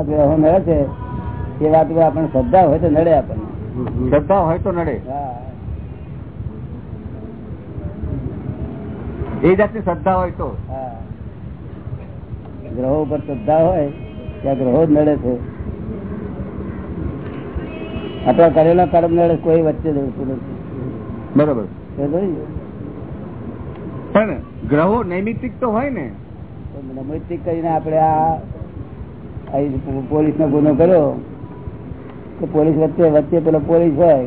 ગ્રહો નડે છે એ વાત આપણને શ્રદ્ધા હોય તો નડે આપણને. શ્રદ્ધા હોય તો નડે. એ જાતની શ્રદ્ધા હોય તો. ગ્રહો ઉપર શ્રદ્ધા હોય ત્યાં ગ્રહો જ નડે છે. આપણા કરેલા કર્મ નડે કોઈ વચ્ચે રહેતું નથી. બરોબર? પણ ગ્રહો નૈમિતિક તો હોય ને. તો કરીને આપણે આ પોલીસ નો ગુનો કર્યો તો પોલીસ વચ્ચે વચ્ચે પેલો પોલીસ હોય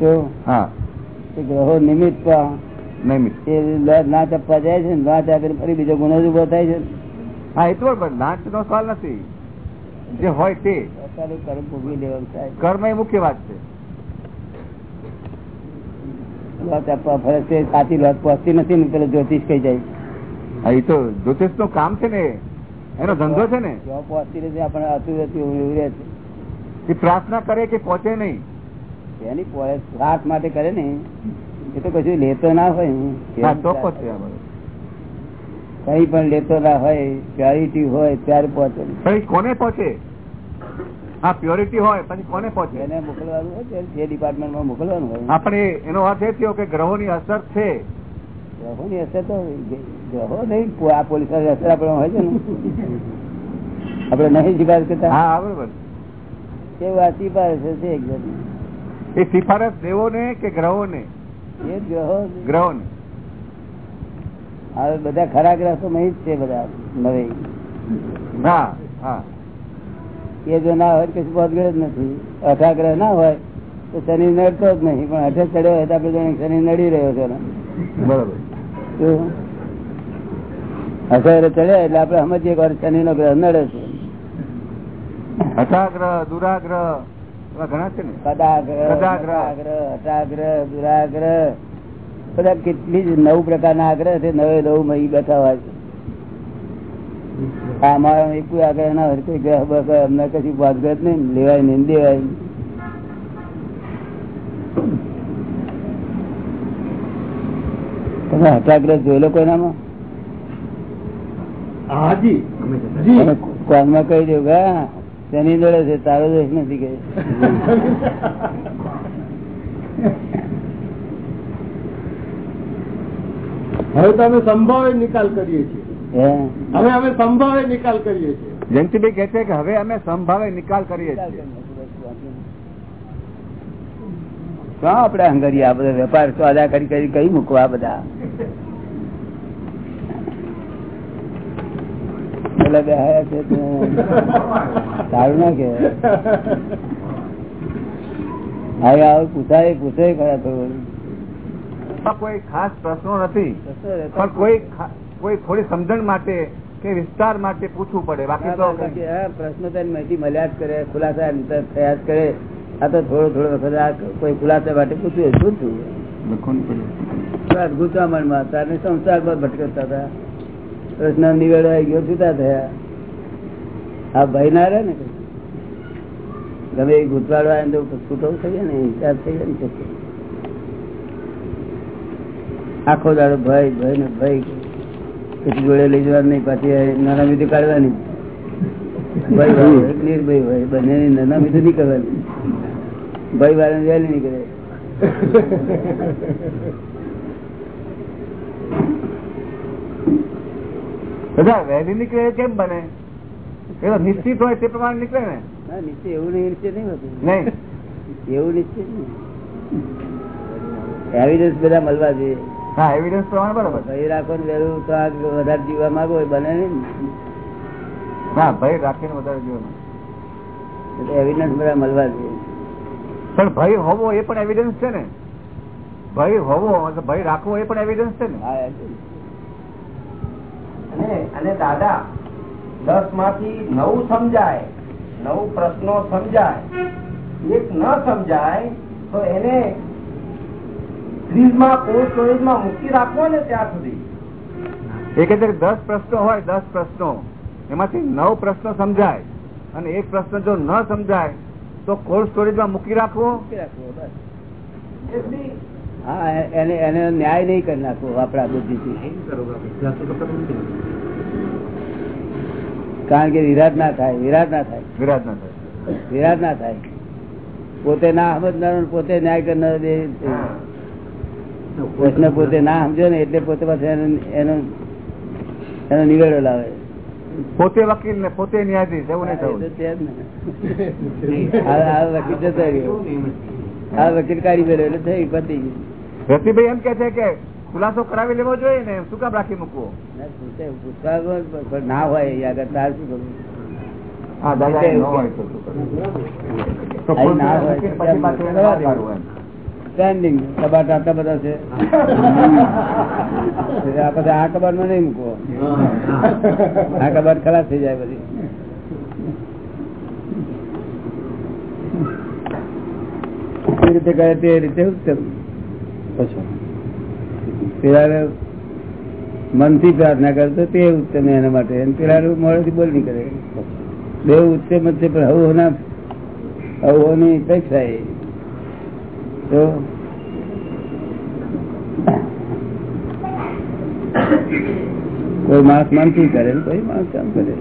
તો હા. ગ્રહો નિમિત્ત પણ નૈમિત એ ના ચપવા જાય છે ના ચાપીને ફરી બીજો ગુનો ઊભો થાય છે. હા એ તો બરોબર નો સવાલ નથી. જે હોય તે. કર્મ ભોગવી લેવાનું થાય. કર્મ એ મુખ્ય વાત છે. લોટ આપવા ફરે છે સાચી લોટ પહોંચતી નથી ને પેલો જ્યોતિષ કઈ જાય. એ તો જ્યોતિષનું કામ છે ને. એનો ધંધો છે ને? જો પહોંચતી રહેશે આપણે હતું હતું એવું રહે છે. પ્રાર્થના કરે કે પહોંચે નહીં. એની શ્વાસ માટે કરે ને એ તો કશું લેતો ના હોય. કઈ પણ લેતો ના હોય પ્યોરિટી હોય ત્યારે પહોંચે કોને પહોંચે? હા પ્યોરિટી હોય પછી કોને પહોંચે? એને મોકલવાનું હોય જે જે ડિપાર્ટમેન્ટમાં મોકલવાનું હોય. આપણે એનો અર્થ એ થયો કે ગ્રહોની અસર છે. ગ્રહોની અસર તો નહીં પો- આ પોલીસ વાળી અસર હોય છે ને. આપણે નહીં શિકાર કરતા. હા બરોબર એ વાત શિફારસ છે એક એ સિફારસ દેવો ને કે ગ્રહો ને એ ગ્રહો ગ્રહો. ને હવે બધા ખરા ગ્રહ તો નહીં જ છે બધા નવે. હા હા. એ જો ના હોય કશું પહોંચગળ જ નથી. અઠા ગ્રહ ના હોય તો શનિ નડતો જ નહીં. પણ અઠે ચડ્યો હોય તો આપણે શનિ નડી રહ્યો છે. બરોબર? અસર ચડ્યા એટલે આપડે સમજીએ કે શનિ નો ગ્રહ નડે છે. હઠાગ્રહ દુરાગ્રહ ઘણા છે ને? બધા કેટલી જ નવ પ્રકારના આગ્રહ છે નવે નવ મહી બેઠા હોય છે. અમારા એક આગ્રહ ના હોય કોઈ ગ્રહ બહ અમને કશું જ નહીં લેવાય નહીં દેવાય. તમે હઠાગ્રહ જોયેલો કોઈનામાં? કહી દઉં કે તેની શનિ છે તારો દોષ નથી કહે હવે તો અમે સંભાવે નિકાલ કરીએ છીએ. હવે અમે સંભાવે નિકાલ કરીએ છીએ. જયંતિભાઈ કે છે કે હવે અમે સંભાવે નિકાલ કરીએ છીએ. આપડે હંગરી આ બધા વેપાર સોદા કરી કરી કઈ મૂકવા બધા. પેલા બેહાયા છે તો સારું ના કે. હવે આવું પૂછાય પૂછાય ખરા થોડું કોઈ ખાસ પ્રશ્નો નથી. પણ કોઈ કોઈ થોડી સમજણ માટે કે વિસ્તાર માટે પૂછવું પડે. બાકી તો હા, પ્રશ્નો તો માહિતી મળ્યા જ કરે ખુલાસા થયા જ કરે. આ તો થોડો થોડો વખત કોઈ ખુલાસા માટે પૂછ્યું વાત ગુચામણમાં હતા અને સંસારમાં ભટકતા હતા. પ્રશ્ન નિવેડો ગયો છૂટા થયા. આ ભય ના રહે ને. ગમે એ ગુચવાડો આવે તો છૂટો થઈ જાય ને હિસાબ થઈ જાય ને આખો દાડો ભાઈ ભાઈ ને ભાઈ. પછી જોડે લઈ જવાનું નહીં પાછી નાના મીઠી કાઢવાની. ભાઈ ભાઈ નિર્ભય ભાઈ બંને નાના નહીં કરવાની ભય વાળા વહેલી નીકળે. બધા વહેલી નીકળે કેમ બને. એ નિશ્ચિત હોય તે પ્રમાણે નીકળે ને. નિશ્ચિત એવું નહીં નિશ્ચિત નહીં હોતું. નહીં. એવું નિશ્ચિત નહીં. એવિડન્સ બધા મળવા જોઈએ. હા એવિડન્સ પ્રમાણે બરાબર. ભય રાખો ને વહેલું તો આ વધારે જીવવા માંગો એ બને નહીં હા ભય રાખીને વધારે જીવવા એટલે એવિડન્સ બધા મળવા જોઈએ. પણ ભય હોવો એ પણ એવિડન્સ છે ને. ભય હોવો ભય રાખવો એ પણ એવિડન્સ છે ને. હા. અને અને દાદા દસમાંથી નવ સમજાય નવ પ્રશ્નો સમજાય. એક ન સમજાય તો એને ફ્રીજમાં કોલ્ડ સ્ટોરેજમાં મૂકી રાખવો ને ત્યાં સુધી. એ કે છે કે દસ પ્રશ્નો હોય દસ પ્રશ્નો. એમાંથી નવ પ્રશ્નો સમજાય. અને એક પ્રશ્ન જો ન સમજાય તો કોલ્ડ સ્ટોરેજમાં મૂકી રાખવો? મૂકી રાખવો, બસ. એ બી હા એને એને ન્યાય નહીં કરી નાખવો આપણા બુદ્ધિથી. કારણ કે વિરાટ ના થાય વિરાટ ના થાય. વિરાટ ના થાય. વિરાટ ના થાય. પોતે ના સમજનાર પોતે ન્યાય કરનાર પ્રશ્ન પોતે ના સમજો ને એટલે પોતે પાછો એનો એનો નિવેડો લાવે. પોતે વકીલ ને પોતે ન્યાયાધીશ એવું નહીં થવું. વકીલ જતો રહ્યો. આ વકીલ કાઢી ગયો એટલે થઈ પતી ગયું. રતિભાઈ એમ કે છે કે ખુલાસો કરાવી લેવો જોઈએ ને શું કામ રાખી મૂકવો? ના, હોય આગળ શું કરવું હા દાદા ન હોય તો શું. સ્ટેન્ડિંગ બધા છે. આ બધા આ કબાટમાં નહીં મૂકવો. આ કબાટ ખલાસ થઈ જાય બધી રીતે કરે તે રીતે ઉત્તમ પછી. પેલા મનથી પ્રાર્થના કરતો, તે ઉત્તમ એના માટે. પેલા મોડેથી બોલ નહીં કરે. બે ઉત્તમ જ છે પણ હવોના, હવોની અપેક્ષા એ તો કોઈ માણસ મનથી કરે કોઈ માણસ કામ કરે.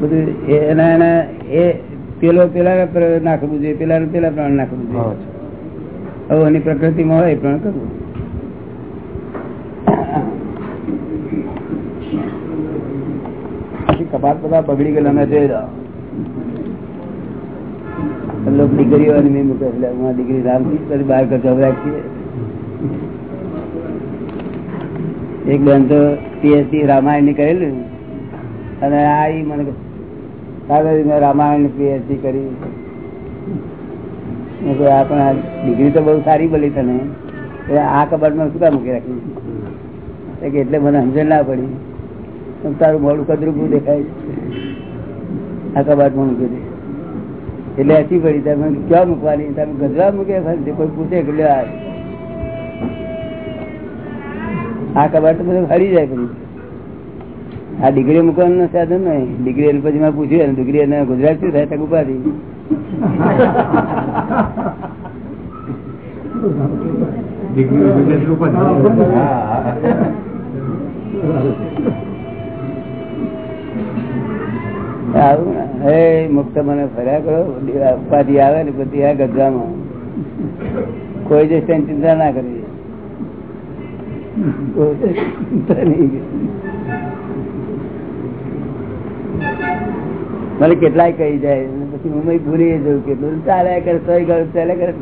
બધું એના એના એ પેલો પેલા નાખવું જોઈએ પેલા પેલા પ્રાણ નાખવું જોઈએ. હવે એની પ્રકૃતિમાં હોય એ કરવું. કપાટ બધા બગડી ગયેલા મેં રહ્યા લોકો દીકરીઓ અને મેં મૂકે એટલે હું દીકરી રામથી પછી બહાર કરતો એક બેન તો પીએચડી રામાયણની કરેલું. અને આ મને રામાયણ પીએચડી કરી. આ ડિગ્રી તો બહુ સારી બોલી તને. આ આ કબાટમાં શું કામ મૂકી રાખી કે એટલે મને સમજણ ના પડી. તારું મોડું કદરૂપું દેખાય. આ કબાટમાં મૂકી દે. એટલે હસી પડી. તમે ક્યાં મૂકવાની? તમે ગજવા મૂકે ફરી કોઈ પૂછે કે આ. કબાટ તો બધું હરી જાય પછી. આ ડિગ્રી મૂકવાનું સાધન નહીં. ડિગ્રી પછી મેં પૂછ્યું. ડિગ્રી ગુજરાત શું થાય? તક ઉપાધિ. મુક્ત મને ફર્યા કરો. ઉપાધિ આવે ને બધી આ ગજામાં કોઈ જશે ચિંતા ના કરવી. મને કેટલાય કહી જાય. હું ભૂલી જવું કેટલું ચાલે કરે સહી ગયું ચાલે કરે.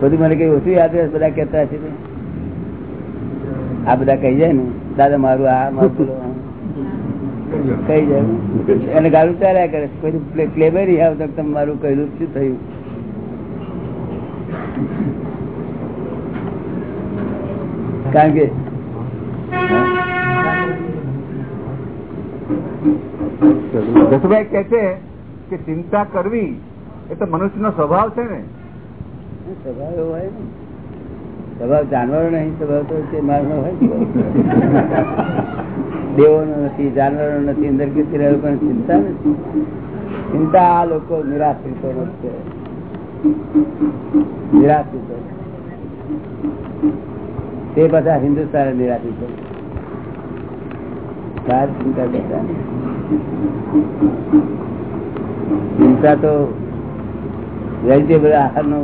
બધું મને કઈ ઓછું યાદ રહે બધા કેતા છે આ બધા કહી જાય ને, દાદા, મારું આ, મારું કહી જાય અને ગાડું ચાલ્યા કરે. કોઈ ક્લેબરી આવતો મારું કહેલું, શું થયું? કારણ કે જસુભાઈ કે છે કે ચિંતા કરવી એ તો મનુષ્યનો સ્વભાવ છે ને. સ્વભાવ એવો હોય ને. સ્વભાવ જાનવરો નહીં સ્વભાવ તો છે મારનો હોય દેવો નો નથી જાનવરો નથી અંદર ગીતી રહ્યો પણ ચિંતા નથી. ચિંતા આ લોકો નિરાશ્રિતો છે. નિરાશ્રિતો. તે બધા હિન્દુસ્તાન નિરાશ્રિતો. ચિંતા કરતા ચિંતા તો વેજીટેબલ આહાર નો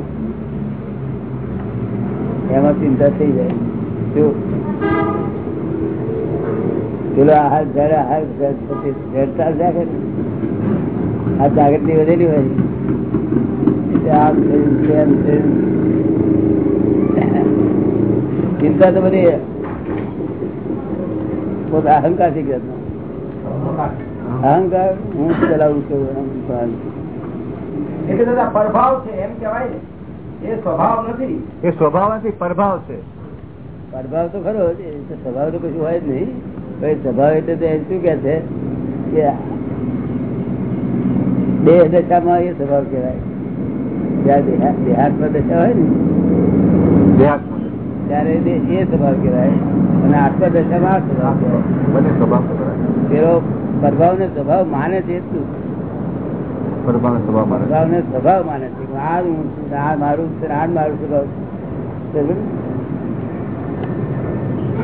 એમાં ચિંતા થઈ જાય. પેલો આહાર જયારે આહાર જડતા જાગે આ જાગૃતિ વધેલી હોય. આમ ચિંતા તો બધી પોતા અહંકારથી ગયા અહંકાર હું ચલાવું છું એમ ભાન. એટલે દાદા પ્રભાવ છે એમ કેવાય ને એ સ્વભાવ નથી એ સ્વભાવ નથી પ્રભાવ છે. પ્રભાવ તો ખરો સ્વભાવ તો કશું હોય જ નહીં. ભાઈ સ્વભાવ એટલે તો શું કે છે કે બે દશામાં એ સ્વભાવ કહેવાય. જ્યાં દેહા- દશા હોય ને દેહાત્મ ત્યારે એ સ્વભાવ કહેવાય. અને આત્મા દશામાં સ્વભાવ કહેવાય. બંને સ્વભાવ. પેલો પ્રભાવ ને સ્વભાવ માને છે એટલું. પ્રભાવ ને સ્વભાવ માને છે. આ હું છું, આ મારું છે આ મારું સ્વભાવ?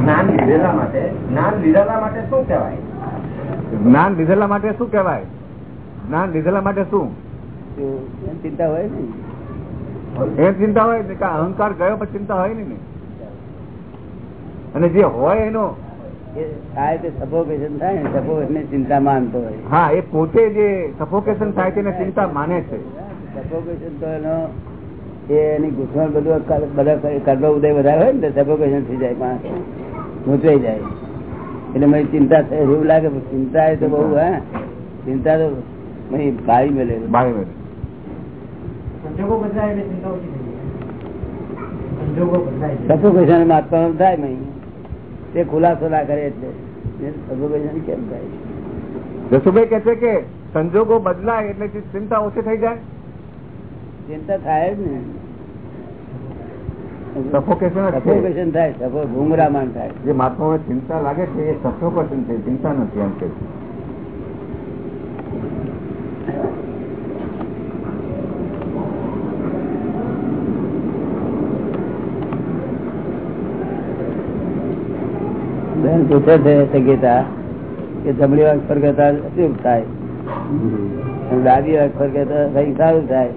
જ્ઞાન લીધેલા માટે જ્ઞાન લીધેલા માટે શું કહેવાય? જ્ઞાન લીધેલા માટે શું કહેવાય? જ્ઞાન લીધેલા માટે શું? ચિંતા હોય ને. એ ચિંતા હોય કે અહંકાર ગયો પણ ચિંતા હોય નહીં ને. અને જે હોય એનો થાય તે સફોકેશન થાય ને સફોકેશન ચિંતા માનતો હોય. હા એ પોતે જે સફોકેશન થાય છે ચિંતા માને છે. સફોકેશન તો એનો એની ઘૂંસણ બધું બધા કર્મ ઉદય વધારે હોય ને સફોકેશન થઈ જાય માણસ ગૂંચવાઈ જાય. એટલે મને ચિંતા થાય એવું લાગે ચિંતા એ તો બહુ હા. ચિંતા તો મને ભારી મળે. બારે મળે. સંજોગો બદલાય એટલે ચિંતા ઓછી થઈ જાય. સંજોગો બદલાય સફોકેશન થાય નહીં તે ખુલાસો ના કરે એટલે કેમ થાય જસુભાઈ કે છે કે સંજોગો બદલાય એટલે ચિંતા ઓછી થઈ જાય? ચિંતા થાય જ ને. સફોકેશન થાય ઘુંઘરામાન થાય જે મહાત્માઓને ચિંતા લાગે છે એ સફોકેશન છે ચિંતા નથી એમ કે બેન પૂછે છે સંગીતા કે જમણી વાગ પર કરતા અશુભ થાય. ડાબી વાગ પર કરતા કઈ સારું થાય.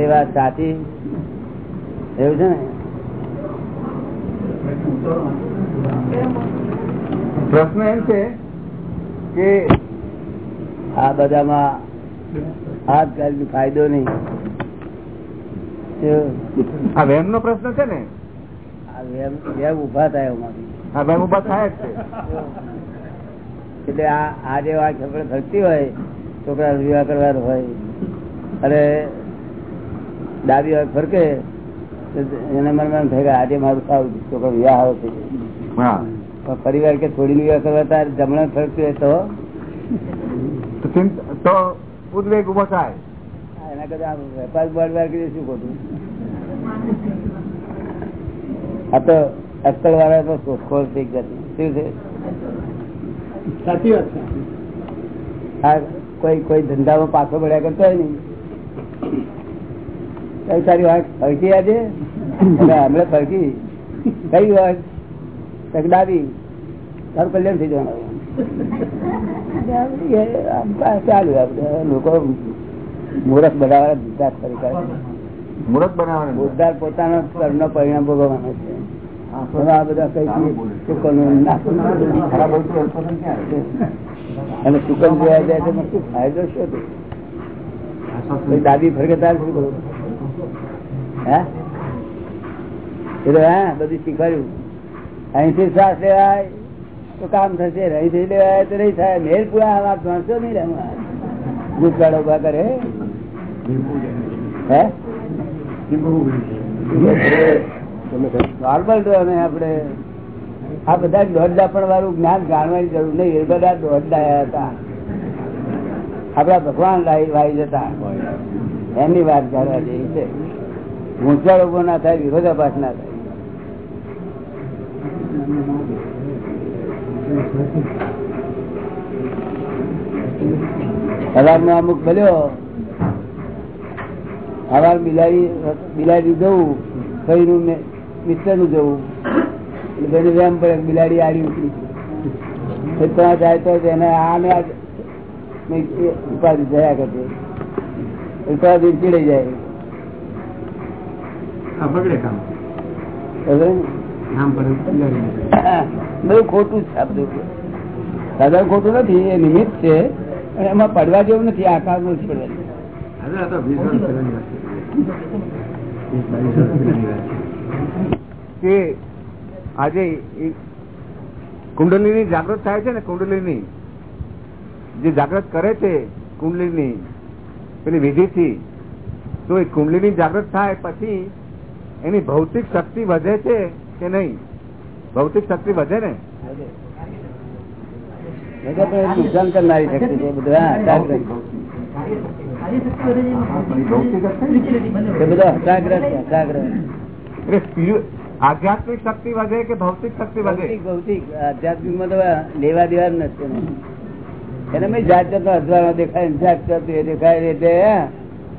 એ વાત સાચી? એવું છે ને? પ્રશ્ન એમ છે કે આ બધામાં કાઢી ફાયદો નહીં. આ વેમ નો પ્રશ્ન છે ને? આ વેમ વેમ ઊભા થાય એમાંથી. આ ઊભા થાય જ છે. એટલે આ આ જે વાત આપણે ફરતી હોય છોકરા વિવાહ કરવાનો હોય અને ડાબી વાત ફરકે એને મનમાં થાય કે આજે મારું સારું છોકરો વિવાહ આવે છે. પણ પરિવાર કે થોડી વિવાહ કરવા તાર જમણા ફરતું હોય તો? ઉદ્વેગ ઊભો થાય. એના કરતા વેપાર બળવાર કરી શું ખોટું? આ તો અક્કલ વાળા તો શોધખોળ થઈ જતી શું છે? સાચી વાત છે. આ કોઈ કોઈ ધંધામાં પાછો પડ્યા કરતો હોય નહીં કઈ તારી વાત? ફરકી આજે? હમણાં ફરકી. કઈ વાત? ડાબી. તારું કલ્યાણ થઈ જવાનું. ચાલુ આપડે લોકો મૂર્ખ બનાવવાના ધંધા ખરી કરે મુહૂર્ત બનાવવાનું ઉદ્ધાર પોતાનો કર્મનો પરિણામ ભોગવવાનો છે. આ બધા? અને સુકન જોવા જાય તો ફાયદો શું દાદી ફરગતાર તાર શું કરવું? હે એટલે હા બધું શીખવાડ્યું. અહીંથી શ્વાસ લેવાય તો કામ થશે. અહીંથી લેવાય તો નહીં થાય. મેર પૂરા વાત ભણશો નહીં રહેવા ગુટકાળો ઊભા કરે. હે? નોર્મલ અને આપણે આ બધા દોડદા પણ વાળું જ્ઞાન જાણવાની જરૂર નહીં. એ બધા દોડદાયા હતા. આપડા ભગવાન વાઈ જતા. એમની વાત કરવા જેવી છે. ઊંચાળ ઊભો ના થાય, વિરોધાભાસ ના થાય. સવારમાં અમુક ભલ્યો સવાર બિલાડી બિલાડી જવું કઈ નું મિત્રનું જવું. એટલે બેન વેમ પડે બિલાડી આડી ઉતરી ત્યાં જાય તો એને આને ઉપાધિ જયા કરશે. ઉપાધિ ચીડાઈ જાય. ખોટું નથી એ નિમિત્ત છે એમાં પડવા જેવું નથી આકારનું જ પડવા કે આજે કુંડલીની જાગૃત થાય છે ને કુંડલીની જે જાગૃત કરે છે કુંડલીની પેલી વિધિથી તો એ કુંડલીની જાગૃત થાય પછી એની ભૌતિક શક્તિ વધે છે કે નહીં ભૌતિક શક્તિ વધે ને નુકસાન કરનારી શક્તિ છે બધું હા જાગૃત. એ બધો હતાગ્રસ્ત હતાગ્રસ્ત. આધ્યાત્મિક શક્તિ વધે કે ભૌતિક શક્તિ વધે? ભૌતિક આધ્યાત્મિકમાં તો લેવા દેવા નથી એને. મેં જાત જાત અજવાનો દેખાય જાત જાત એ દેખાય એટલે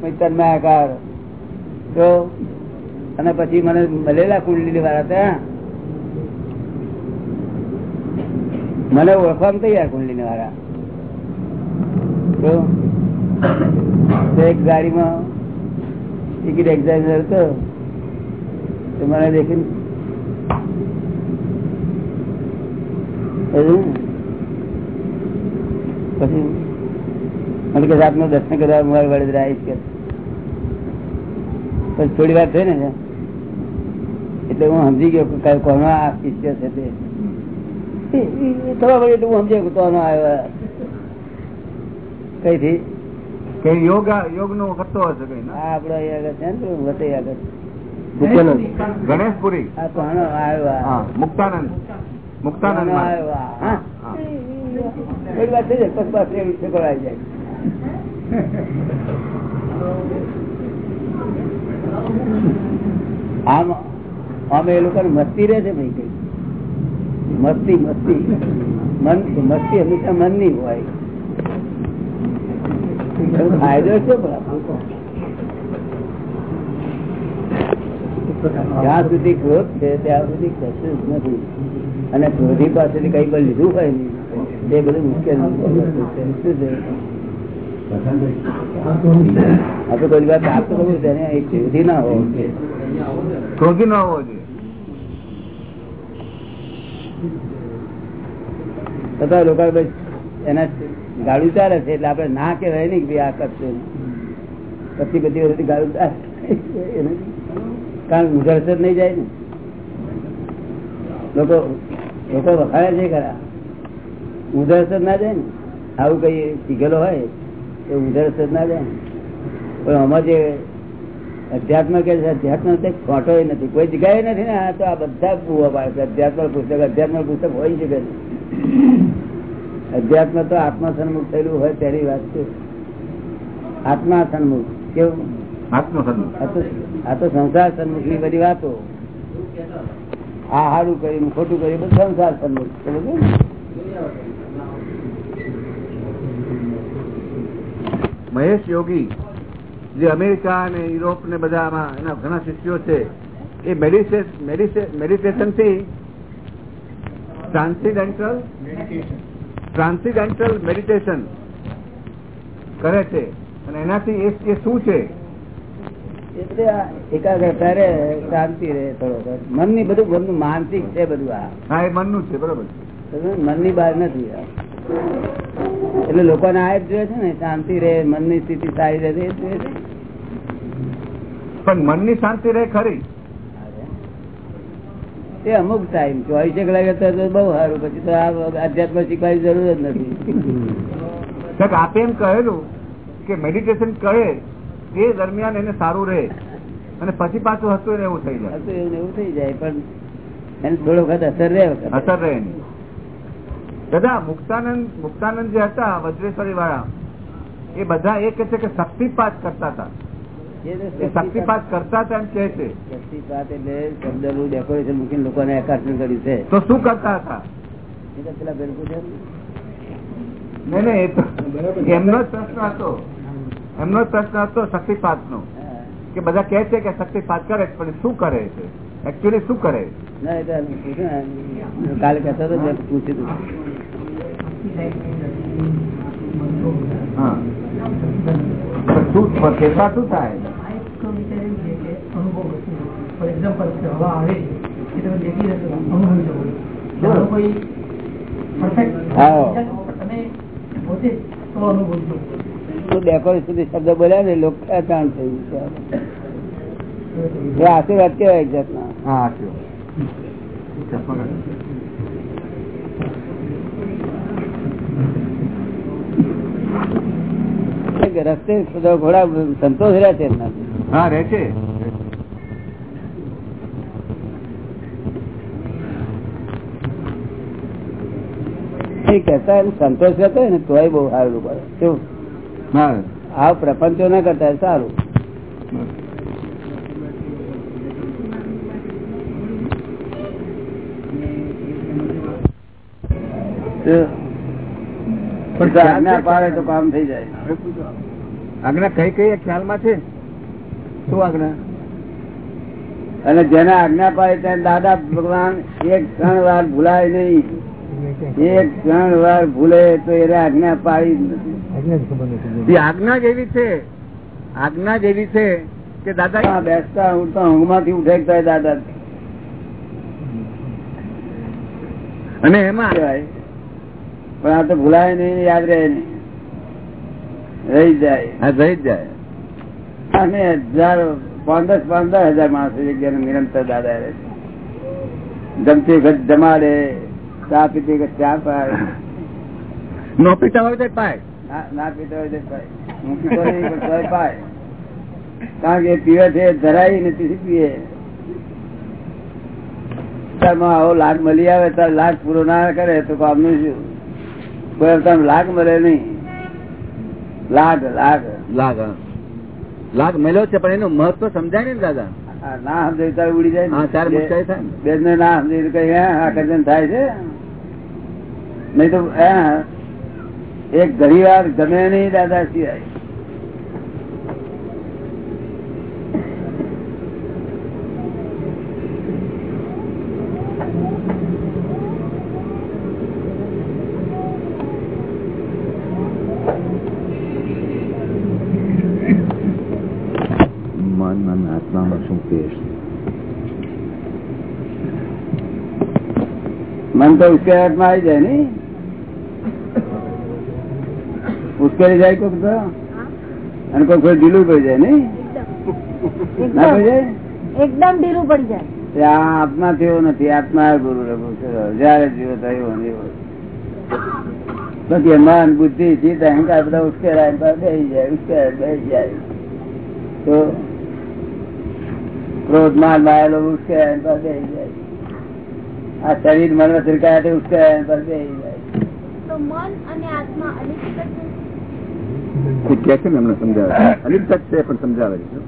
મેં તન્માયાકાર તો અને પછી મને મળેલા કુંડલી વાળા હતા. મને ઓળખવામાં તૈયાર કુંડલી વાળા. તો એક ગાડીમાં ટિકિટ એક્ઝામિનર હતો. તો મને પછી? મને કે આપનું દર્શન કરવા મારે વડોદરા આવીશ કે. પછી થોડી વાર થઈ ને એટલે હું સમજી ગયો કોનો આ શિષ્ય છે તે. થોડા ખબર એટલે હું સમજી ગયો કોનો આવ્યો કઈ થી યોગ યોગ નો કરતો હશે કઈ આપડો આગળ છે ને પેલું આગળ. ગણેશપુરી. આ. કોનો આવ્યો આ? હા. મુક્તાનંદ આમ આમ એ લોકો મસ્તી રહે છે ભાઈ કઈ. મસ્તી મસ્તી. મન મસ્તી હંમેશા મનની હોય. એનો ફાયદો શું પણ જ્યાં સુધી ક્રોધ છે ત્યાં સુધી કશું જ નથી. અને ક્રોધી પાસેથી કઈ પણ લીધું હોય ને તે બધું મુશ્કેલ વસ્તુ છે. શું છે? આપણે કોઈ વાર પ્રાપ્ત કરવું છે એને ક્રોધી ના હોવો ક્રોધી ન હોવો જોઈએ. તથા લોકો એના ગાડું ચાલે છે એટલે આપડે ના કહેવાય નહીં કે આ કરશે. પછી બધી વખતે ગાડું ચાલે. એને કે ઉધરસ જ નહીં જાય ને. લોકો લોકો વખાડે છે ખરા. ઉધરસ જ ના જાય ને. આવું કઈ શીખેલો હોય એ ઉધરસ જ ના જાય. ને પણ આમાં જે અધ્યાત્મ કે છે અધ્યાત્મ તે ખોટો નથી. કોઈ જગ્યાએ નથી ને આ તો આ બધા પૂવા પાડે છે. અધ્યાત્મ પુસ્તક અધ્યાત્મ પુસ્તક હોય શકે અધ્યાત્મ તો આત્મા સન્મુખ થયેલું હોય તેની વાત છે. આત્મા સન્મુખ. કેવું? આત્મા સન્મુખ. આ તો સંસાર સન્મુખની બધી વાતો. આ સારું કર્યું ખોટું કર્યું બધું સંસાર સન્મુખ. મહેશ યોગી જે અમેરિકા અને યુરોપ ને બધામાં એના ઘણા શિષ્યો છે એ મેડિટેશનથી ટ્રાન્સિડેન્ટલ ટ્રાન્સિડેન્ટલ મેડિટેશન કરે છે. અને એનાથી એ શું છે? એટલે એકાગ્રતા રે શાંતિ રે થોડો મનની બધું બધું માનસિક છે બધું આ. હા એ મનનું છે બરોબર. મનની બહાર નથી એટલે લોકો ને આ જોઈએ છે ને શાંતિ રે મનની સ્થિતિ સારી રહે એ જ જોઈએ છે. પણ મનની શાંતિ રહે ખરી. તે અમુક ટાઈમ ચોવીસે કલાક હતા તો બહુ સારું પછી તો આ અધ્યાત્મ શીખવાની જરૂર જ નથી. આપે એમ કહેલું કે મેડિટેશન કરે એ દરમિયાન એને સારું રહે અને પછી પાછું હતું એવું થઈ જાય. હતું એવું એવું થઈ જાય પણ એને થોડો વખત અસર રહે અસર રહે દાદા મુક્તાનંદ મુક્તાનંદ જે હતા વજ્રેશ્વરી વાળા એ બધા એ કે છે કે શક્તિપાત કરતા હતા. શક્તિપાત. કરતા હતા એમ કે છે. શક્તિપાત એટલે શબ્દનું ડેકોરેશન મૂકીને લોકોને આકર્ષણ કર્યું છે. તો શું કરતા હતા? પેલા બિલકુલ ને. નહીં નહીં એમનો જ પ્રશ્ન હતો. એમનો પ્રશ્ન હતો શક્તિપાત નો કે બધા કે છે કે શક્તિપાત કરે પણ શું કરે છે? એકચુઅલી શું કરે. કાલે કહેતો હતો પૂછ્યું હતું. હા. પણ શું ફેરફાર શું થાય? ફોર એક્ઝામ્પલ હવા આવે એ તમે દેખી રહેશો અનુભવી શકો. કોઈ પરફેક્ટ તમે પોતે તો અનુભવી શકો તો ડેકોરેશન શબ્દ બોલ્યા ને લોકો અચાણ થઈ ગયું આશીર્વાદ કેવાય એક જાતના. હા રસ્તે ઘોડા સંતોષ રહ્યા છે એમના હા રહે છે. કહેતા એમ સંતોષ રહેતો ને તોય બહુ સારું પડે. કેવું? આ પ્રપંચો ના કરતા સારું. આજ્ઞા પાડે તો કામ થઈ જાય. આજ્ઞા કઈ કઈ ખ્યાલમાં છે? શું આજ્ઞા? અને જેને આજ્ઞા પાડે તેને દાદા ભગવાન એક ક્ષણ વાર ભૂલાય નહીં. એક ત્રણ વાર ભૂલે તો એને આજ્ઞા પાડી આજ્ઞા જેવી છે આજ્ઞા જેવી છે કે દાદા આ હું તો ઊંઘમાંથી ઉઠેકતા દાદા. અને એમાં પણ આ તો ભૂલાય નહીં યાદ રહે નહીં. રહી જાય. રહી જ જાય. અને હજાર પંદર પંદર હજાર માણસો નિરંતર દાદા રહે છે. જમતી વખત જમાડે ચા પીતી ચા પાય. નો પીતા હોય તો પાય. ના- પીતા હોય તો પાય. હું પીતો નહીં પણ તોય પાય. કારણ કે પીવે છે ધરાય નથી પીએ. આવો લાગ મળી આવે તાર લાગ પૂરો ના કરે તો કામનું શું? કોઈ અવતાર લાગ મળે નહીં. લાગ લાગ. લાગ લાગ મળ્યો છે પણ એનું મહત્વ સમજાય ને દાદા. ના સમજાય ઉડી જાય ને. ત્યારે ને. ને ના સમજાય કઈ હે, કજન થાય છે. નહીં તો હે, એક ઘડી વાર ગમે નહીં દાદા સિવાય મન મન આત્મામાં શું કેશ મન તો ઉશ્કેરાટમાં આવી જાય ને ઉશ્કેરી જાય કોક તો? અને કોઈ કોઈ ઢીલું પડી જાય નઈ ના પડી જાય? એકદમ ઢીલું પડી જાય. આત્મા થયો નથી આત્મા ગુરુ રઘુ જયારે જીવો થયો ને મન બુદ્ધિ ચિત્ત અહંકાર બધા ઉશ્કેરાય પાછા બેસી જાય ઉશ્કેરાય બેસી જાય. તો ક્રોધ માન માયેલો ઉશ્કેરાય પાછા બેસી જાય. આ શરીર મન સરકાર ઉશ્કેરાય પાછા બેસી જાય. તો મન અને આત્મા કે છે ને એમને સમજાવે જ છે પણ સમજાવે છે.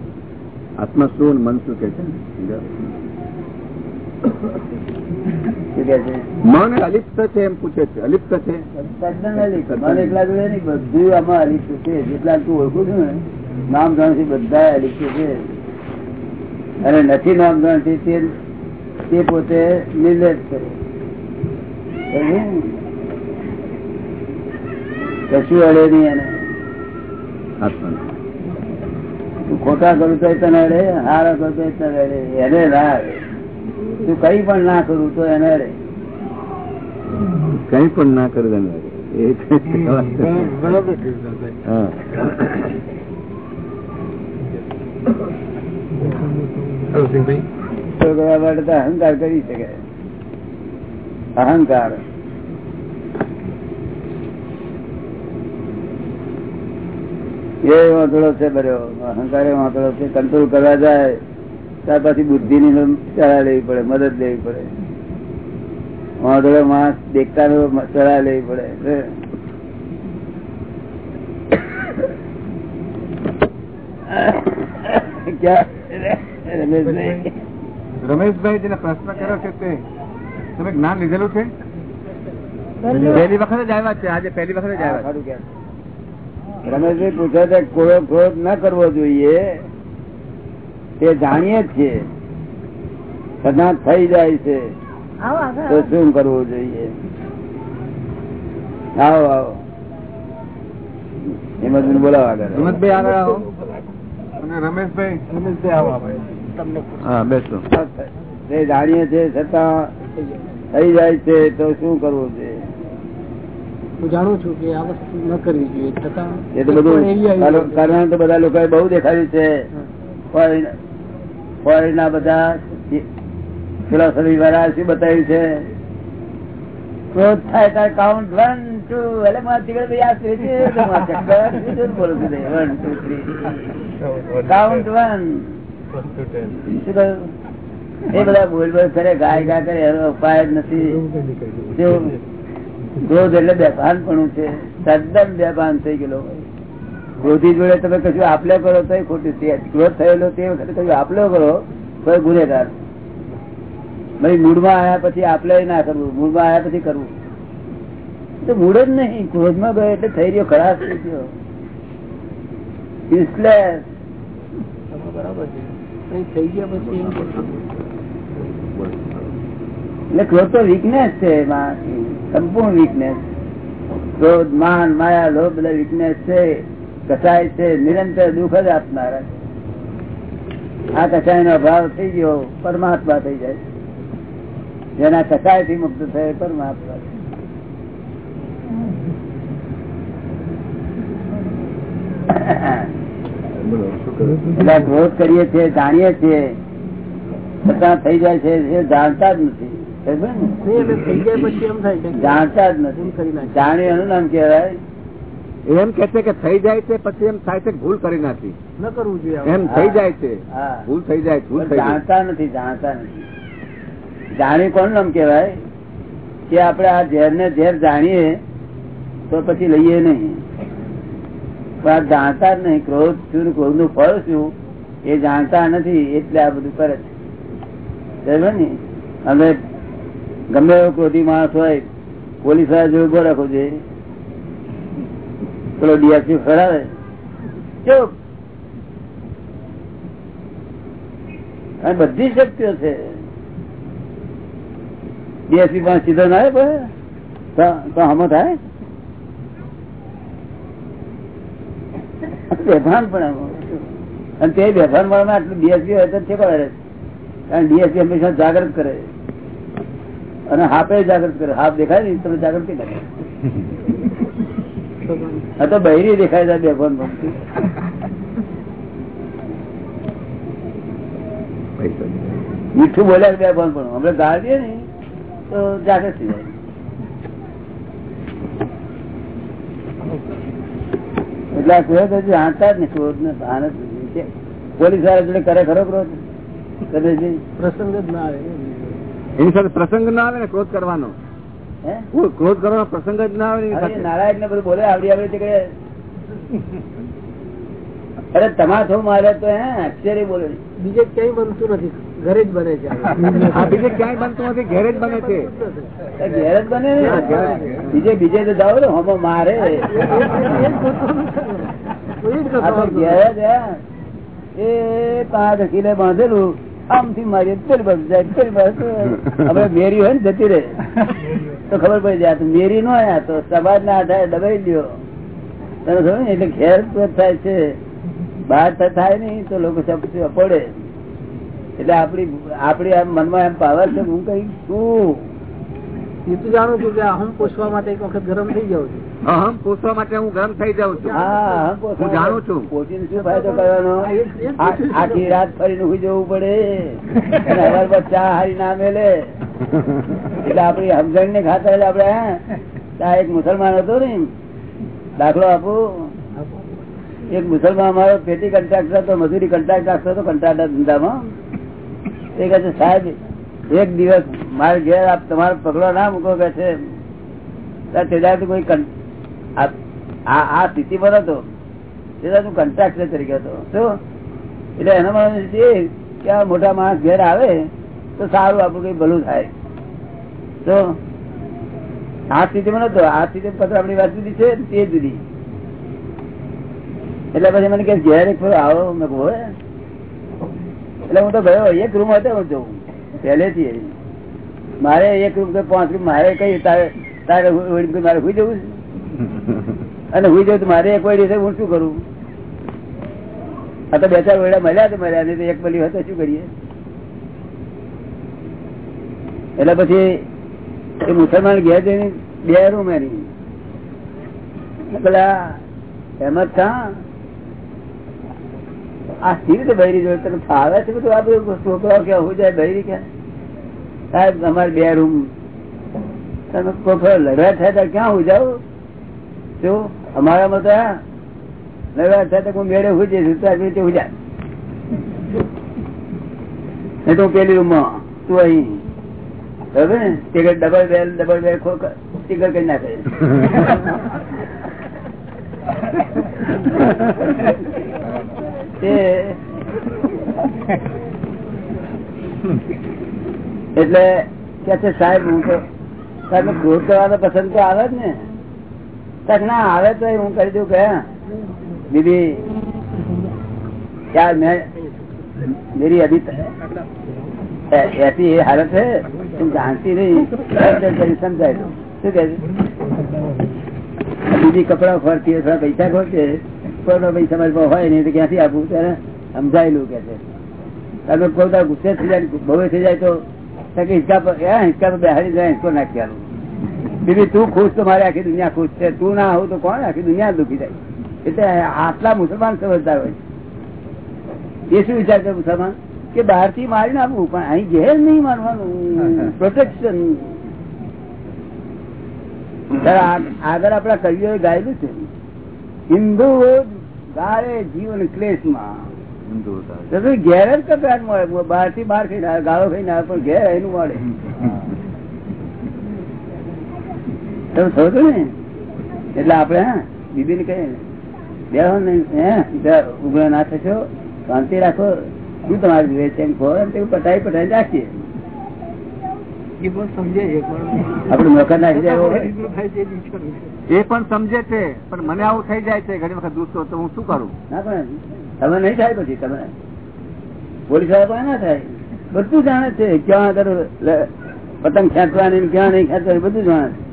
આત્મા શું મન શું કે છે? મન અલિપ્ત છે એમ પૂછે છે. અલિપ્ત છે? મન એકલા જોડે નહીં બધું આમાં અલિપ્ત છે. જેટલા તું ઓળખું છું ને નામ જાણથી બધા અલિપ્ત છે. અને નથી નામ જાણથી તે તે પોતે નિર્લેપ કરે? કશું અડે નહીં એને. આત્મા. તું ખોટા કરું તો તને અડે હારા કરું તો તને અડે એને ના અડે તું કઈ પણ ના કરું તો એને અડે કઈ પણ ના કરું તને અહંકાર કરી શકે. અહંકાર. એ વાંધળો છે બર્યો અહંકાર એ વાંધળો છે. કંટ્રોલ કરવા જાય ત્યાર પછી બુદ્ધિ ની સલાહ લેવી પડે મદદ લેવી પડે. વાંધળો માણસ દેખતા નો સલાહ લેવી પડે ક્યાં? રમેશભાઈ. રમેશભાઈ જેને પ્રશ્ન કર્યો છે તે. તમે જ્ઞાન લીધેલું છે? પહેલી વખત જ આવ્યા છે. આજે પહેલી વખત જ આવ્યા. રમેશભાઈ પૂછે છે કોઈ ક્રોધ ન કરવો જોઈએ. તે જાણીએ જ છીએ. છતાં થઈ જાય છે. તો શું કરવું જોઈએ? આવો આવો. હિંમતભાઈ બોલાવો આગળ. હિંમતભાઈ આગળ આવો. અને રમેશભાઈ રમેશભાઈ આવો હા બેસો. તે જાણીએ છીએ છતાં થઈ જાય છે તો શું કરવું જોઈએ? હું જાણું છું કે આ વસ્તુ ન કરવી જોઈએ. છતાં એ તો બધું કારણ તો બધા લોકોએ બહુ દેખાડ્યું છે. ફોરેન- બધા ફિલોસોફી વાળા શું બતાવ્યું છે? ક્રોધ થાય ત્યારે કાઉન્ટ વન ટુ એટલે મારા તીકડે ભાઈ આ છે. તો મારા ચક્કર. શું જરૂર બોલું છું one two three count one એ બધા બોલ બોલ કરે ગાય ગા કરે એનો ઉપાય જ નથી. ક્રોધ એટલે બેભાન પણ છે. તદ્દન બેભાન થઈ ગયેલો ક્રોધી જોડે તમે કશું આપલે કરો તો ખોટું ક્રોધ થયેલો તે વખતે કશું આપલો કરો તો ગુનેગાર. ભાઈ મૂળમાં આવ્યા પછી આપલે ના કરવું. મૂળમાં આવ્યા પછી કરવું. તો મૂળ જ નહીં. ક્રોધમાં ગયો એટલે થઈ રહ્યો ખરાશ થઈ ગયો. બરાબર છે. થઈ ગયા પછી એટલે ક્રોધ તો વીકનેસ છે સંપૂર્ણ વીકનેસ ક્રોધ, માન, માયા, લોભ બધા વીકનેસ છે. કસાય છે. નિરંતર દુઃખ જ આપનારા. આ કસાય નો અભાવ થઈ ગયો, પરમાત્મા થઈ જાય. જેના કસાયથી મુક્ત થયો પરમાત્મા ક્રોધ કરીએ છીએ, જાણીએ છીએ. છતાં થઈ જાય છે જાણતા જ નથી. એમ કે જાણતા જ નથી. કરી એનું નામ કેવાય એમ કે છે કે થઈ જાય છે પછી એમ થાય છે ભૂલ કરી નાખી. ન કરવું જોઈએ એમ થઈ જાય છે. ભૂલ થઈ જાય ભૂલ જાણતા નથી જાણતા નથી. જાણી કોણ નામ કેવાય કે આપડે આ ઝેર ને ઝેર જાણીએ તો પછી લઈએ નહીં. પણ આ જાણતા જ નહીં. ક્રોધ શું ક્રોધનું ફળ શું? એ જાણતા નથી એટલે આ બધું કરે છે. ને? હવે ગમે એવો ક્રોધી માણસ હોય, પોલીસવાળા જેવું ઊભો રાખવો જોઈએ. પેલો ડીઆરસી ફરાવે. ચૂપ. બધી શક્તિઓ છે. ડીએસપી પાસે સીધો ના આવે તો- હમો થાય. બેભાન પણ અને તે બેભાન વાળા આટલું ડીએસપી હોય તો છે કરે કારણ ડીએસપી હંમેશા જાગૃત કરે. અને હાપે જાગૃત કરે. હાફ દેખાય ને તમે જાગૃતિ કરે? હા તો બહેરી દેખાય છે બેભાન ભક્તિ મીઠું બોલ્યા બે પણ પણ હમણાં ગાળ દે ને તો જાગૃત થઈ જાય. એટલે આ કહે જાણતા જ નહીં ક્રોધ ને નથી. પોલીસવાળા જોડે કરે ખરો ક્રોધ? કરે છે? પ્રસંગ જ ના આવે. એની સાથે પ્રસંગ ના આવે ને ક્રોધ કરવાનો. ક્રોધ કરવાનો પ્રસંગ જ ના આવે. નારાયણ ને બધું બોલે આવડી આવડી છે અરે તમાથો મારે તો હે અક્ષરે બોલે. બીજે ક્યાંય બનતું નથી ઘરે જ બને છે. બીજે ક્યાંય બનતું નથી ઘેરે જ બને છે. ઘેર જ બને ને. બીજે બીજે તો જાઓ ને હમો મારે. ઘેર જ એ પાંચ કિલે બાંધેલું. આમથી મારી મેરી હોય ને જતી રહે. તો ખબર પડી જાય મેરી નો આયા તો સમાજ ના આધારે દબાઈ દો તને સમજ ને એટલે ઘેર થાય છે. બહાર થાય નહીં, તો લોકો સબ પડે એટલે આપડી આપડી આમ મનમાં એમ પાવર છે હું કઈ શું એ તો જાણું છું કે હું પોષવા માટે એક વખત ગરમ થઈ જાઉં છું. અહમ પોષવા માટે હું ગરમ થઈ જાઉં છું. હા જાણું છું. પોષીને શું ફાયદો કરવાનો? આખી રાત ફરીને ઊભી જવું પડે. હવાર ચા હારી ના મેલે. એટલે આપડી સમજણ ને ખાતર જ આપડે એક મુસલમાન હતો ને દાખલો આપું. એક મુસલમાન અમારો પેટી કન્ટ્રાક્ટર હતો મજૂરી કન્ટ્રાક્ટ રાખતો હતો કંટ્રાક્ટર ધંધામાં. એ કહે છે સાહેબ એક દિવસ મારે ઘેર આપ તમારો પગલો ના મૂકો. કે છે ત્યાં કોઈ આ સ્થિતિમાં હતો. તે તું કન્ટ્રાક્ટર તરીકે હતો. એટલે એનો માણસ એ કે આ મોટા માણસ ઘેર આવે તો સારું આપણું કઈ ભલું થાય. તો આ સ્થિતિમાં નતો. આ સ્થિતિ પત્ર આપણી વાત જુદી છે તે જુદી. એટલે પછી મને કે ઘેર એક આવો. મેં કહું એટલે હું તો ગયો. એક રૂમ હતો હું જઉં. પહેલેથી. મારે એક રૂમ પાંચ રૂમ મારે કઈ તારે તારે મારે હુઈ જવું છે? અને હું તો મારે એક વળી હું શું કરું? આ તો બે ચાર વેળા મળ્યા તો મળ્યા, નહીં એક પલી હોય શું કરીએ? એટલે પછી એ મુસલમાન ઘેર જઈને બે રૂમ એની. પેલા એમાં ક્યાં આ સી રીતે બૈરી જોડે? તને ફાવે છે બધું આ બધું? છોકરાઓ કે હું જાય, બૈરી કે સાહેબ, અમારે બે રૂમ. તમે કોઈ લડવા થાય તો ક્યાં હું જાઉં? શું? અમારામાં તો, હા. લડવા તો હું મેળે હું જઈશ રીતે હું જાય. એ તો પેલી રૂમમાં, તું અહીં. ને? Double bell double bell sticker કરી. નાખે. એટલે કે છે સાહેબ, હું તો સાહેબ ક્રોધ કરવાનો પસંદ તો આવે જ ને. ના આવે તો હું કરી દઉં કે દીદી क्या मैं मेरी अभी એ- એથી એ હાલત છે તું જાણતી નહીં સમજાય કરી સમજાય દો. શું કે છે? બીજી કપડા ખોરતી હોય, થોડા પૈસા ખોરશે કોઈનો પૈસા મારી પાસે હોય નહીં તો ક્યાંથી આપવું ત્યારે સમજાયેલું કે છે તમે કોઈ દાડો ગુસ્સે થઈ જાય બહુ થઈ જાય તો તો કે હિંચકા પર એ હિંચકા પર બેહાડી જાય હિંચકો નાખી આલું બીબી તું ખુશ તો મારી આખી દુનિયા ખુશ છે. તું ના હોવ તો કોણ? આખી દુનિયા દુખી જાય એટલે આટલા મુસલમાન સમજદાર હોય એ શું વિચાર છે મુસલમાન? કે બહારથી મારી નાખવું પણ અહીં ઘેર નહીં મારવાનું. પ્રોટેક્શન આગળ આપડા કવિઓ ગાયેલું છે. હિન્દુ ગાળે જીવન. તો તો ઘેર જ કકડાટ મળે. બહારથી બહાર ખાઈને ગાળો ખાઈને પણ ઘેર એનું મળે. તમે થયું હતું ને? એટલે આપડે હા બીબી ને કહીએ બેહો ને હે ના થશો શાંતિ રાખો. શું તમારે જોઈએ છે? એમ કહો એમ તેવું પટાઈ પટાઈ રાખીએ. એ બહુ સમજે છે આપડે નોકર નાખી જાય એ છે. પણ સમજે છે. પણ મને આવું થઈ જાય છે ઘણી વખત ગુસ્સો તો હું શું કરું? ના પણ તમે નહીં થાય પછી તમે પોલીસવાળા પણ ના થાય. બધું જાણે છે ક્યાં આગળ પતંગ ખેંચવાની ક્યાં નહીં ખેંચવાની બધું જાણે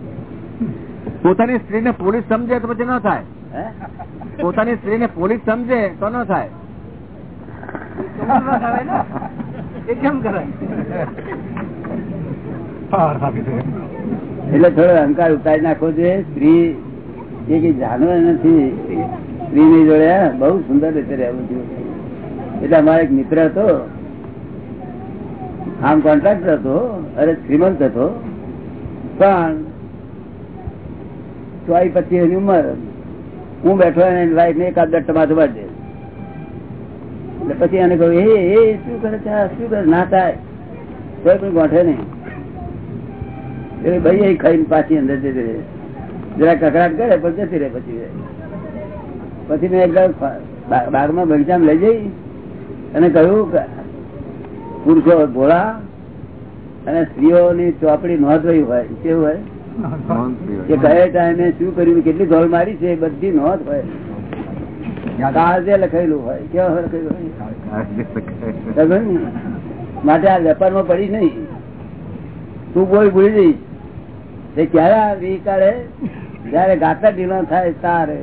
પોતાની સ્ત્રીને પોલીસ સમજે તો પછી ન થાય. છે હે? પોતાની સ્ત્રીને પોલીસ સમજે તો ન થાય. એટલે થોડો અહંકાર ઉતારી નાખો છે સ્ત્રી એ કઈ જાનવર નથી. સ્ત્રી ની જોડે બઉ બહુ સુંદર રીતે રહેવું જોઈએ. એટલે અમારો એક મિત્ર હતો. આમ કોન્ટ્રાક્ટર હતો અરે શ્રીમંત હતો. પણ ચોઈ પચીસની ઉંમર. હું બેઠો એની ને એકાદ ટમાટો બાજે એટલે પછી એને કહ્યું એ એ શું કરે છે? શું કરે? ના થાય. કોઈ પણ ગોઠે નહીં. ભાઈ એ ખાઈને પાછી અંદર જતી રહે. જરા કકડાટ કરે, પણ જતી રહે પછી. પછી મેં એકદમ બાગમાં બગીચામાં લઈ જઈ અને કહ્યું પુરુષો ભોળા અને સ્ત્રીઓની ચોપડી નોંધવી હોય, કેવું હોય? કે કયા ટાઈમે શું કર્યું, કેટલી ધોલ મારી છે બધી નોંધ હોય. આ વેપારમાં ક્યારે આવી ઢીલો થાય, તારે.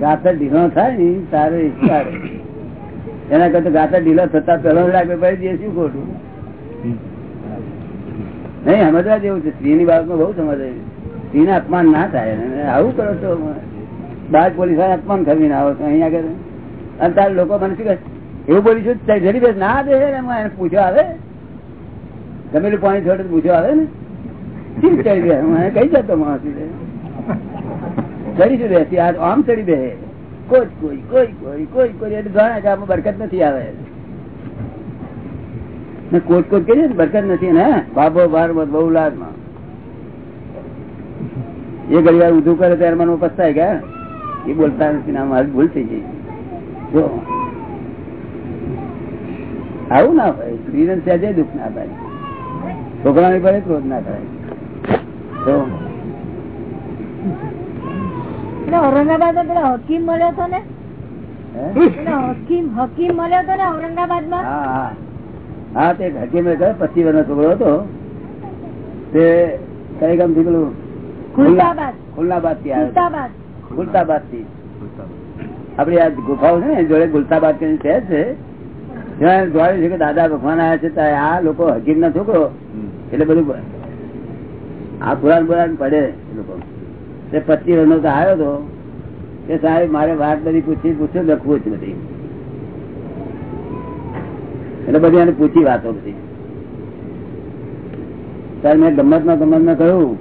ગાતર ઢીલો થાય તારે એના કરતા ગાતર ઢીલો થતા પેલો લાગે, ભાઈ દે શું ખોટું નહીં, સમજવા જેવું છે. સ્ત્રીની બાબતમાં બહુ સમજાય સ્ત્રીને અપમાન ના થાય. આવું કરો છો? બાર પોલીસ અપમાન કરીને આવો અહીંયા આગળ? અને તાર લોકો મને શું એવું બોલીશું જરી બેસ. ના દે એને પૂછ્યો આવે. ગમેલું પાણી છોડે પૂછ્યો આવે ને. કઈ જતો માણસ ચડી શું રહેતી આમ ચડી બે કોઈ કોઈ કોઈ કોઈ કોઈ કોઈ, એટલે આમાં બરકત નથી આવે. ને કોટ કોટ કરીએ ને બરકત નથી ને બાબો બાર બહુ લાગમાં એ ઘડી વાર ઊંધું કરે ત્યારે મને પસ્તાય ગયા એ બોલતા નથી ના મારી ભૂલ થઈ ગઈ. જો. આવું ના હોય. સ્ત્રીને સહેજે દુઃખ ના થાય. છોકરાની પર ક્રોધ ના થાય. તો ઔરંગાબાદ પેલો હકીમ મળ્યો હતો ને? હકીમ હકીમ મળ્યો હતો ને ઔરંગાબાદમાં હા તે હકીમે પચીસ વર્ષ છોકરો હતો. તે કઈ ગામથી પેલું ખુલતાબાદ ખુલ્લાબાદ. થી ગુલતાબાદથી આપડી આ ગુફાઓ છે ને જોડે ગુલતાબાદ કરીને શહેર છે ત્યાં જોયું છે કે દાદા ભગવાન આવ્યા છે ત્યારે આ લોકો હકીમ ના છોકરો એટલે બધું આ પુરાણ પુરાણ પડે એ લોકો. તે પચીસ રનો તો આવ્યો હતો કે સાહેબ મારે વાત બધી પૂછી પૂછ્યો લખવું છે બધી એટલે બધી એને પૂછી વાતો બધી ત્યારે મેં ગમતમાં ગમતમાં કહ્યું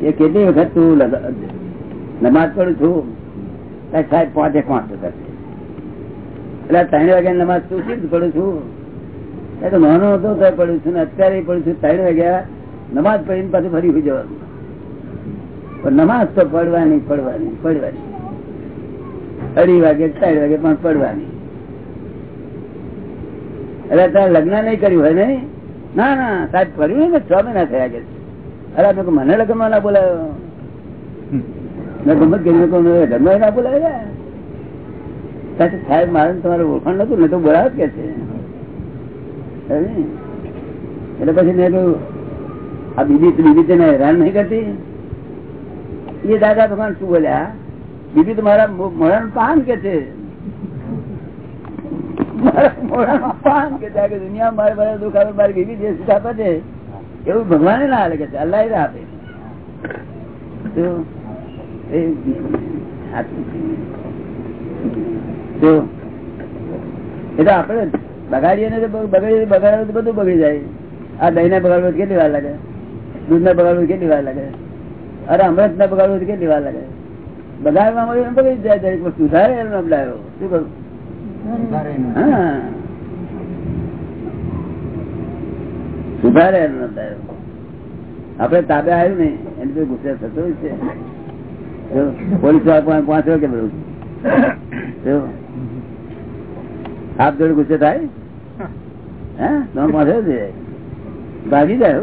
કે કેટલી વખત તું નમાજ પડું છું? સાહેબ પાંચે પાંચ વખત. એટલે ત્રણ વાગ્યા નમાજ તું શું પડું છું? એ તો નાનો હતો તો પડું છું ને અત્યારે પડું છું. ત્રણ વાગ્યા નમાજ પડીને પાછું ફરી ઉઈ જવાનું. પણ નમાજ તો પડવાની પડવાની પડવાની. અઢી વાગે ત્રણ વાગે પણ પડવાની. એટલે તારે લગ્ન નહીં કર્યું હોય નહીં? ના ના સાહેબ કર્યું ને છ મહિના થયા કે અરે મને લગ્નમાં ના બોલાયો મેં ગમત કરી મેં ના બોલાય સાહેબ મારે ને ઓળખાણ નતું ને તો બોલાવ કે છે. એટલે પછી મેં કહ્યું આ બીજી બીબી તને હેરાન નહીં કરતી? એ દાદા ભગવાન શું બોલ્યા? બીજી તો મારા મોડા નું પાન કે છે મારા મોઢાનું પાન કે છે આ કે દુનિયા મારે બધા દુઃખ આવે, મારી આપે છે, એવું ભગવાને ના હાલે કે અલ્લાહ આપે? એ તો આપડે બગાડીએ ને બગાડીએ બગાડે તો બધું બગડી જાય. આ દહીં ને બગાડવું કેટલી વાર લાગે? દૂધ ને બગાડવું કેટલી વાર લાગે? અરે અમૃત ને બગાડવું કેટલી વાર લાગે? બગાડવા બગડી જાય દરેક વસ્તુ. સુધારે એનો શું કરું સુધારે આપડે તાબે આવ્યું ને, એને તો ગુસ્સે થતો છે. પોલીસ પાંચ કે બધું આપ જોડે ગુસ્સે થાય? હે? તમે પહોંચ્યો ભાગી જાય.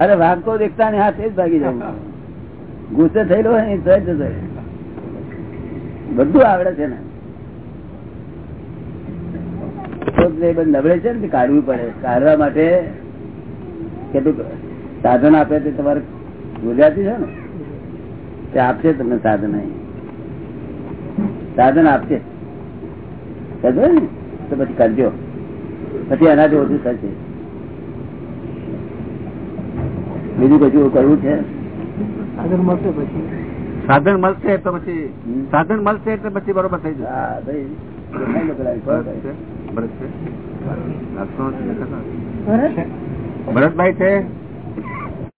અરે વાગતો દેખતા ને હાથે જ ભાગી જાય. ગુસ્સે થયેલો હોય ને, તો બધું આવડે છે ને. જ એ બધું નબળે છે ને કાઢવું પડે? કાઢવા માટે કેટલું સાધન આપે તે તમારે ગુજરાતી છે ને? તે આપશે તમને સાધન અહીં. સાધન આપશે. ને? તો પછી કરજો. પછી એનાથી ઓછું થશે. બીજું કશું કરવું છે? સાધન મળશે પછી. સાધન મળશે તો પછી સાધન મળશે એટલે પછી બરોબર થઈ જશે. હા ભાઈ. ભરતભાઈ છે.